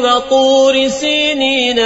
وطور سينين